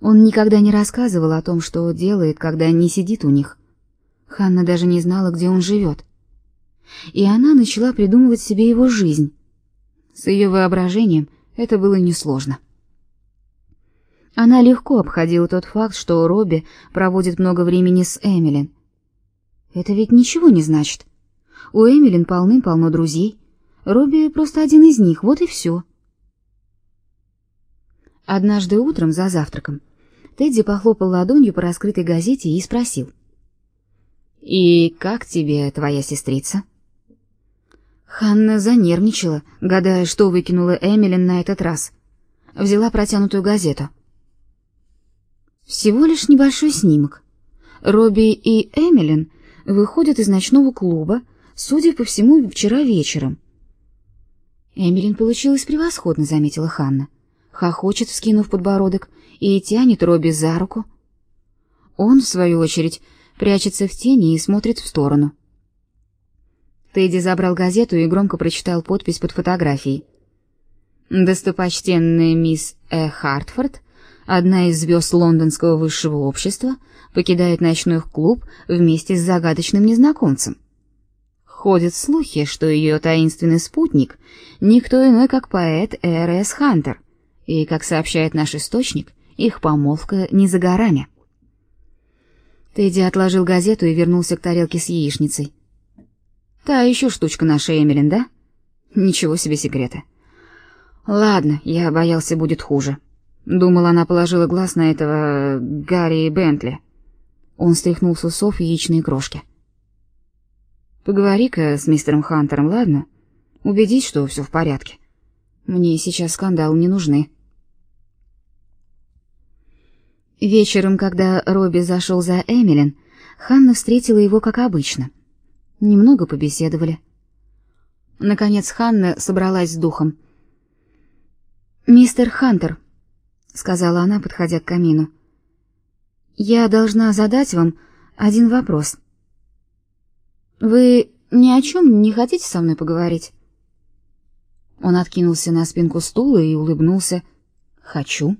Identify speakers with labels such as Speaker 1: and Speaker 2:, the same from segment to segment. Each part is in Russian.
Speaker 1: Он никогда не рассказывал о том, что делает, когда не сидит у них. Ханна даже не знала, где он живет. И она начала придумывать себе его жизнь. С ее воображением это было несложно. Она легко обходила тот факт, что Робби проводит много времени с Эмилин. Это ведь ничего не значит. У Эмилин полным-полно друзей. Робби просто один из них, вот и все. Однажды утром за завтраком Тедди похлопал ладонью по раскрытой газете и спросил: "И как тебе твоя сестрица?" Ханна занервничала, гадая, что выкинула Эмилин на этот раз. Взяла протянутую газету. Всего лишь небольшой снимок. Робби и Эмилин выходят из ночного клуба, судя по всему, вчера вечером. Эмилин получилось превосходно, заметила Ханна хохочет, вскинув подбородок, и тянет Робби за руку. Он, в свою очередь, прячется в тени и смотрит в сторону. Тедди забрал газету и громко прочитал подпись под фотографией. Достопочтенная мисс Э. Хартфорд, одна из звезд лондонского высшего общества, покидает ночной клуб вместе с загадочным незнакомцем. Ходят слухи, что ее таинственный спутник — никто иной, как поэт Р.С. Хантер — и, как сообщает наш источник, их помолвка не за горами. Тедди отложил газету и вернулся к тарелке с яичницей. Та еще штучка наша Эмилин, да? Ничего себе секреты. Ладно, я боялся, будет хуже. Думал, она положила глаз на этого Гарри Бентли. Он стряхнул с усов яичные крошки. Поговори-ка с мистером Хантером, ладно? Убедись, что все в порядке. Мне сейчас скандалы не нужны. Вечером, когда Робби зашел за Эмилин, Ханна встретила его как обычно. Немного побеседовали. Наконец Ханна собралась с духом. «Мистер Хантер», — сказала она, подходя к камину, — «я должна задать вам один вопрос. Вы ни о чем не хотите со мной поговорить?» Он откинулся на спинку стула и улыбнулся. «Хочу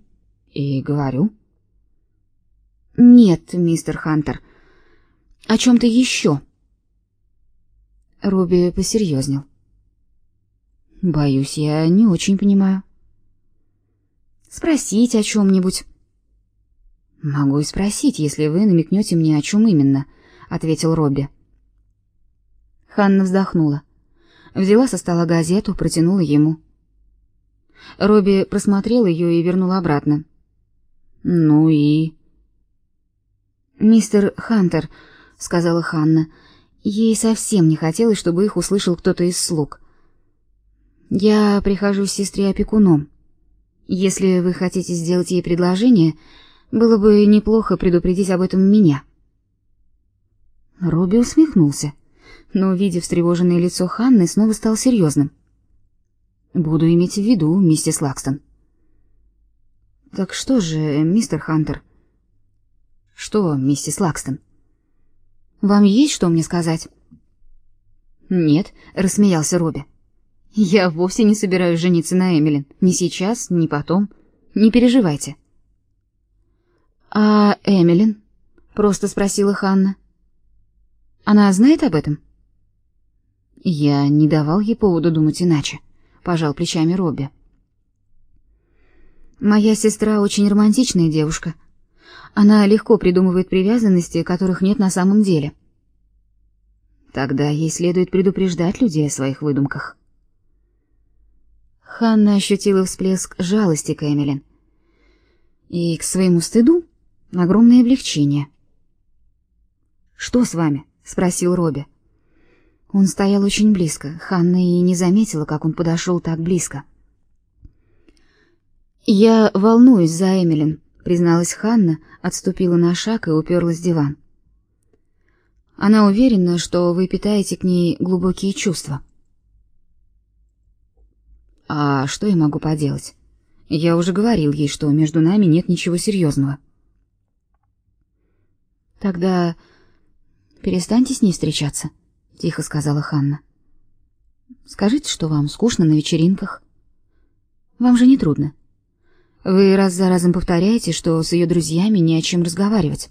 Speaker 1: и говорю». Нет, мистер Хантер. О чем то еще?» Робби посерьезнел. Боюсь, я не очень понимаю. Спросить о чем нибудь Могу и спросить, если вы намекнете мне о чем именно, ответил Робби. Ханна вздохнула, взяла со стола газету, протянула ему. Робби просмотрел ее и вернул обратно. Ну и «Мистер Хантер», — сказала Ханна, — ей совсем не хотелось, чтобы их услышал кто-то из слуг. «Я прихожу с сестре опекуном. Если вы хотите сделать ей предложение, было бы неплохо предупредить об этом меня». Робби усмехнулся, но, увидев встревоженное лицо Ханны, снова стал серьезным. «Буду иметь в виду, миссис Лакстон». «Так что же, мистер Хантер?» Что, миссис Лакстон? Вам есть что мне сказать? Нет, рассмеялся Робби. Я вовсе не собираюсь жениться на Эмилин, ни сейчас, ни потом. Не переживайте. А Эмилин? просто спросила Ханна. Она знает об этом? Я не давал ей повода думать иначе, пожал плечами Робби. Моя сестра очень романтичная девушка, она легко придумывает привязанности, которых нет на самом деле. Тогда ей следует предупреждать людей о своих выдумках. Ханна ощутила всплеск жалости к Эмилин. И к своему стыду огромное облегчение. «Что с вами?» — спросил Робби. Он стоял очень близко. Ханна и не заметила, как он подошел так близко. «Я волнуюсь за Эмилин», призналась Ханна, отступила на шаг и уперлась в диван. Она уверена, что вы питаете к ней глубокие чувства. А что я могу поделать? Я уже говорил ей, что между нами нет ничего серьезного. Тогда перестаньте с ней встречаться, тихо сказала Ханна. Скажите, что вам скучно на вечеринках. Вам же не трудно. Вы раз за разом повторяете, что с ее друзьями не о чем разговаривать.